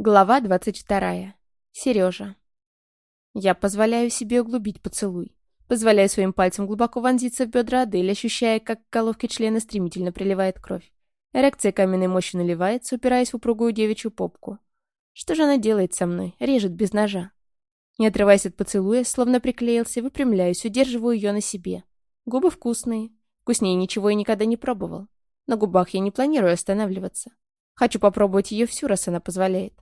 Глава 22. Сережа. Я позволяю себе углубить поцелуй. Позволяю своим пальцам глубоко вонзиться в бедра Адель, ощущая, как к головке члена стремительно приливает кровь. Эрекция каменной мощью наливается, упираясь в упругую девичью попку. Что же она делает со мной? Режет без ножа. Не отрываясь от поцелуя, словно приклеился, выпрямляюсь, удерживаю ее на себе. Губы вкусные. Вкуснее ничего и никогда не пробовал. На губах я не планирую останавливаться. Хочу попробовать ее всю, раз она позволяет.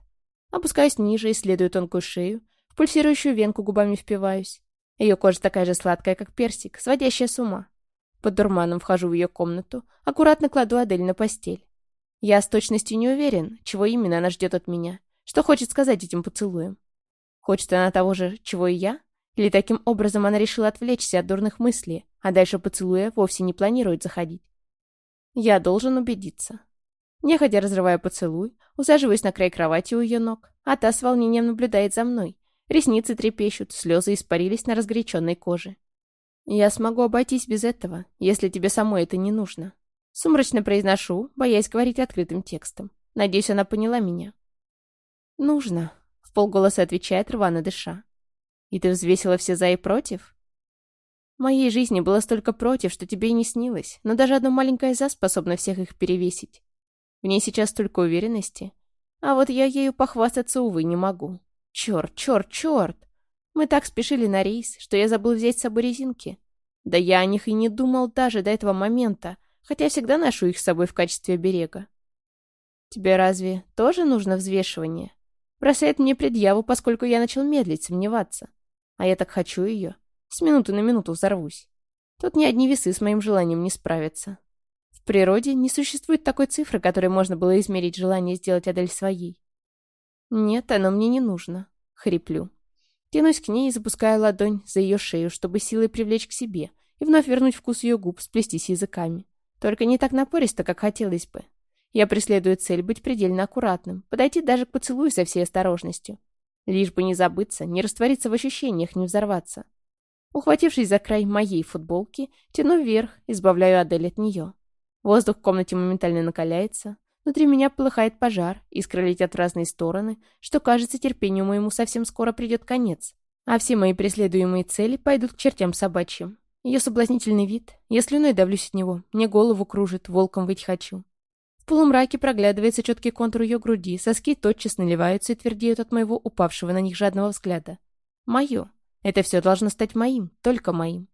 Опускаюсь ниже, исследую тонкую шею, в пульсирующую венку губами впиваюсь. Ее кожа такая же сладкая, как персик, сводящая с ума. Под дурманом вхожу в ее комнату, аккуратно кладу Адель на постель. Я с точностью не уверен, чего именно она ждет от меня, что хочет сказать этим поцелуем. Хочет она того же, чего и я? Или таким образом она решила отвлечься от дурных мыслей, а дальше поцелуя вовсе не планирует заходить? Я должен убедиться. Неходя разрывая поцелуй, усаживаюсь на край кровати у ее ног, а та с волнением наблюдает за мной. Ресницы трепещут, слезы испарились на разгоряченной коже. «Я смогу обойтись без этого, если тебе самой это не нужно». Сумрачно произношу, боясь говорить открытым текстом. Надеюсь, она поняла меня. «Нужно», — в полголоса отвечает, рвано дыша. «И ты взвесила все за и против?» В моей жизни было столько против, что тебе и не снилось, но даже одно маленькое «за» способно всех их перевесить. В ней сейчас столько уверенности. А вот я ею похвастаться, увы, не могу. Черт, черт, черт! Мы так спешили на рейс, что я забыл взять с собой резинки. Да я о них и не думал даже до этого момента, хотя всегда ношу их с собой в качестве берега. Тебе разве тоже нужно взвешивание? Бросает мне предъяву, поскольку я начал медлить, сомневаться. А я так хочу ее. С минуты на минуту взорвусь. Тут ни одни весы с моим желанием не справятся природе не существует такой цифры, которой можно было измерить желание сделать Адель своей. Нет, оно мне не нужно. Хриплю. Тянусь к ней и запускаю ладонь за ее шею, чтобы силой привлечь к себе и вновь вернуть вкус ее губ, сплестись языками. Только не так напористо, как хотелось бы. Я преследую цель быть предельно аккуратным, подойти даже к поцелую со всей осторожностью. Лишь бы не забыться, не раствориться в ощущениях, не взорваться. Ухватившись за край моей футболки, тяну вверх, избавляю Адель от нее. Воздух в комнате моментально накаляется. Внутри меня полыхает пожар, искры летят в разные стороны, что, кажется, терпению моему совсем скоро придет конец. А все мои преследуемые цели пойдут к чертям собачьим. Ее соблазнительный вид, я слюной давлюсь от него, мне голову кружит, волком выть хочу. В полумраке проглядывается четкий контур ее груди, соски тотчас наливаются и твердеют от моего упавшего на них жадного взгляда. Мое. Это все должно стать моим, только моим.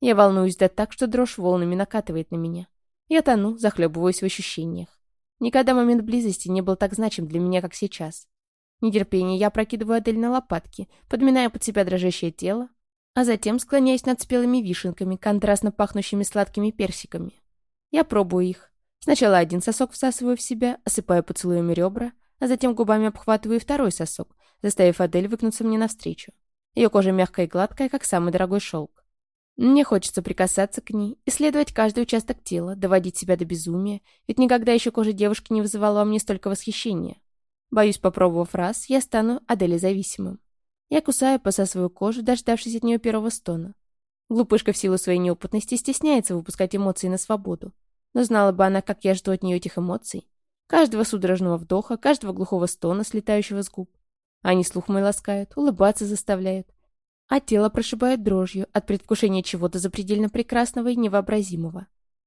Я волнуюсь да так, что дрожь волнами накатывает на меня. Я тону, захлебываюсь в ощущениях. Никогда момент близости не был так значим для меня, как сейчас. Нетерпение я прокидываю Адель на лопатки, подминая под себя дрожащее тело, а затем склоняюсь над спелыми вишенками, контрастно пахнущими сладкими персиками. Я пробую их. Сначала один сосок всасываю в себя, осыпаю поцелуями ребра, а затем губами обхватываю второй сосок, заставив Адель выкнуться мне навстречу. Ее кожа мягкая и гладкая, как самый дорогой шелк. Мне хочется прикасаться к ней, исследовать каждый участок тела, доводить себя до безумия, ведь никогда еще кожа девушки не вызывала во мне столько восхищения. Боюсь, попробовав раз, я стану Адели зависимым. Я кусаю, посасываю кожу, дождавшись от нее первого стона. Глупышка в силу своей неопытности стесняется выпускать эмоции на свободу. Но знала бы она, как я жду от нее этих эмоций. Каждого судорожного вдоха, каждого глухого стона, слетающего с губ. Они слух мой ласкают, улыбаться заставляют, а тело прошибает дрожью от предвкушения чего-то запредельно прекрасного и невообразимого.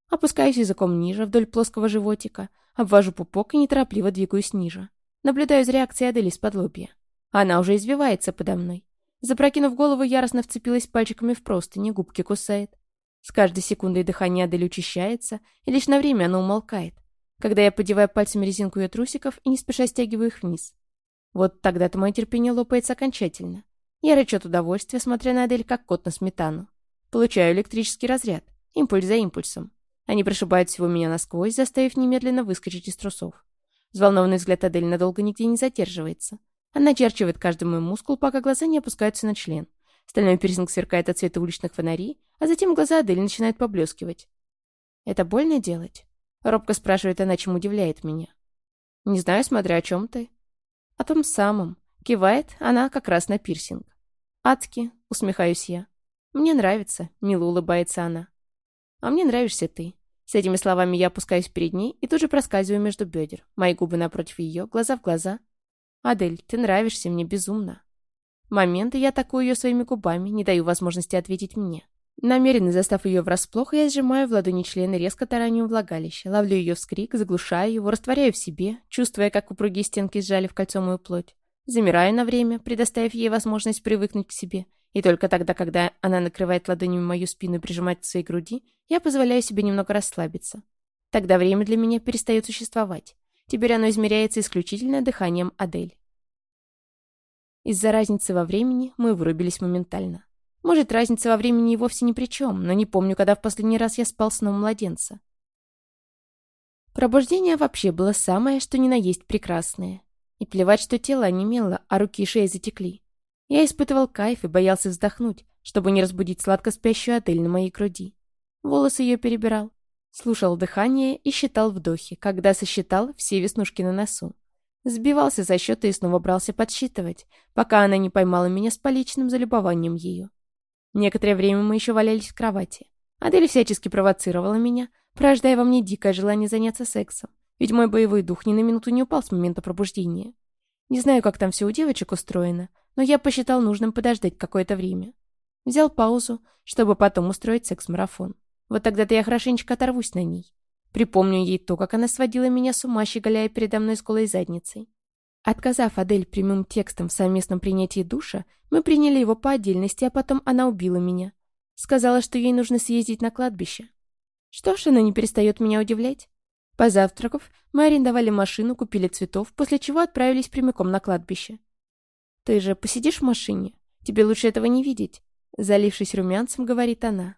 Опускаюсь языком ниже, вдоль плоского животика, обвожу пупок и неторопливо двигаюсь ниже. Наблюдаю за реакцией Адели с-под лобья. Она уже извивается подо мной. Запрокинув голову, яростно вцепилась пальчиками в простыни, губки кусает. С каждой секундой дыхание Адели учащается, и лишь на время оно умолкает, когда я подеваю пальцами резинку ее трусиков и не спеша стягиваю их вниз. Вот тогда-то мое терпение лопается окончательно. Я рычу от удовольствия, смотря на Адель, как кот на сметану. Получаю электрический разряд. Импульс за импульсом. Они прошибают всего меня насквозь, заставив немедленно выскочить из трусов. Взволнованный взгляд Адель надолго нигде не задерживается. Она очерчивает каждый мой мускул, пока глаза не опускаются на член. Стальной пирсинг сверкает от цвета уличных фонарей, а затем глаза Адель начинают поблескивать. «Это больно делать?» Робко спрашивает она, чем удивляет меня. «Не знаю, смотря о чем ты». «О том самом». Кивает она как раз на пирсинг. «Адски», — усмехаюсь я. «Мне нравится», — мило улыбается она. «А мне нравишься ты». С этими словами я опускаюсь перед ней и тут же проскальзываю между бедер. Мои губы напротив ее, глаза в глаза. «Адель, ты нравишься мне безумно». Моменты я атакую ее своими губами, не даю возможности ответить мне. Намеренно застав ее врасплох, я сжимаю в ладони члены резко тараню влагалища, ловлю ее вскрик, заглушаю его, растворяю в себе, чувствуя, как упругие стенки сжали в кольцо мою плоть. Замираю на время, предоставив ей возможность привыкнуть к себе, и только тогда, когда она накрывает ладонями мою спину и прижимает к своей груди, я позволяю себе немного расслабиться. Тогда время для меня перестает существовать. Теперь оно измеряется исключительно дыханием Адель. Из-за разницы во времени мы вырубились моментально. Может, разница во времени и вовсе ни при чем, но не помню, когда в последний раз я спал сном младенца. Пробуждение вообще было самое, что ни на есть прекрасное. И плевать, что тело онемело, а руки и шея затекли. Я испытывал кайф и боялся вздохнуть, чтобы не разбудить сладко спящую Адель на моей груди. Волосы ее перебирал, слушал дыхание и считал вдохи, когда сосчитал все веснушки на носу. Сбивался за счеты и снова брался подсчитывать, пока она не поймала меня с поличным залюбованием ее. Некоторое время мы еще валялись в кровати. Адель всячески провоцировала меня, порождая во мне дикое желание заняться сексом, ведь мой боевой дух ни на минуту не упал с момента пробуждения. Не знаю, как там все у девочек устроено, но я посчитал нужным подождать какое-то время. Взял паузу, чтобы потом устроить секс-марафон. Вот тогда-то я хорошенечко оторвусь на ней. Припомню ей то, как она сводила меня с ума, щеголяя передо мной с голой задницей. Отказав Адель прямым текстом в совместном принятии душа, мы приняли его по отдельности, а потом она убила меня. Сказала, что ей нужно съездить на кладбище. Что ж, она не перестает меня удивлять. Позавтракав, мы арендовали машину, купили цветов, после чего отправились прямиком на кладбище. «Ты же посидишь в машине? Тебе лучше этого не видеть», — залившись румянцем, говорит она.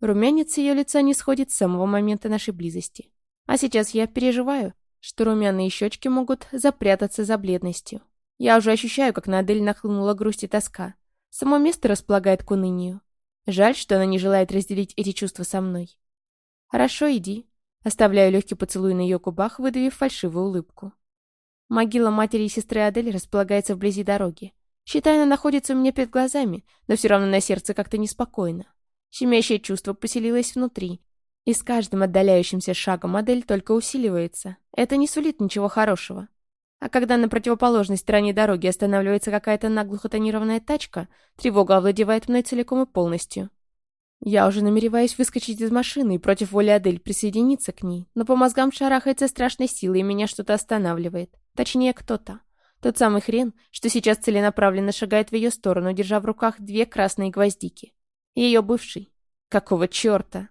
Румянец ее лица не сходит с самого момента нашей близости. А сейчас я переживаю, что румяные щечки могут запрятаться за бледностью. Я уже ощущаю, как на Адель нахлынула грусть и тоска. Само место располагает к унынию. Жаль, что она не желает разделить эти чувства со мной. «Хорошо, иди». Оставляю легкий поцелуй на ее губах, выдавив фальшивую улыбку. Могила матери и сестры Адель располагается вблизи дороги. Считай, она находится у меня перед глазами, но все равно на сердце как-то неспокойно. Щемящее чувство поселилось внутри, и с каждым отдаляющимся шагом модель только усиливается. Это не сулит ничего хорошего. А когда на противоположной стороне дороги останавливается какая-то наглухо тонированная тачка, тревога овладевает мной целиком и полностью. Я уже намереваюсь выскочить из машины и против воли Адель присоединиться к ней, но по мозгам шарахается страшной силой, и меня что-то останавливает. Точнее, кто-то. Тот самый хрен, что сейчас целенаправленно шагает в ее сторону, держа в руках две красные гвоздики. Ее бывший. Какого черта?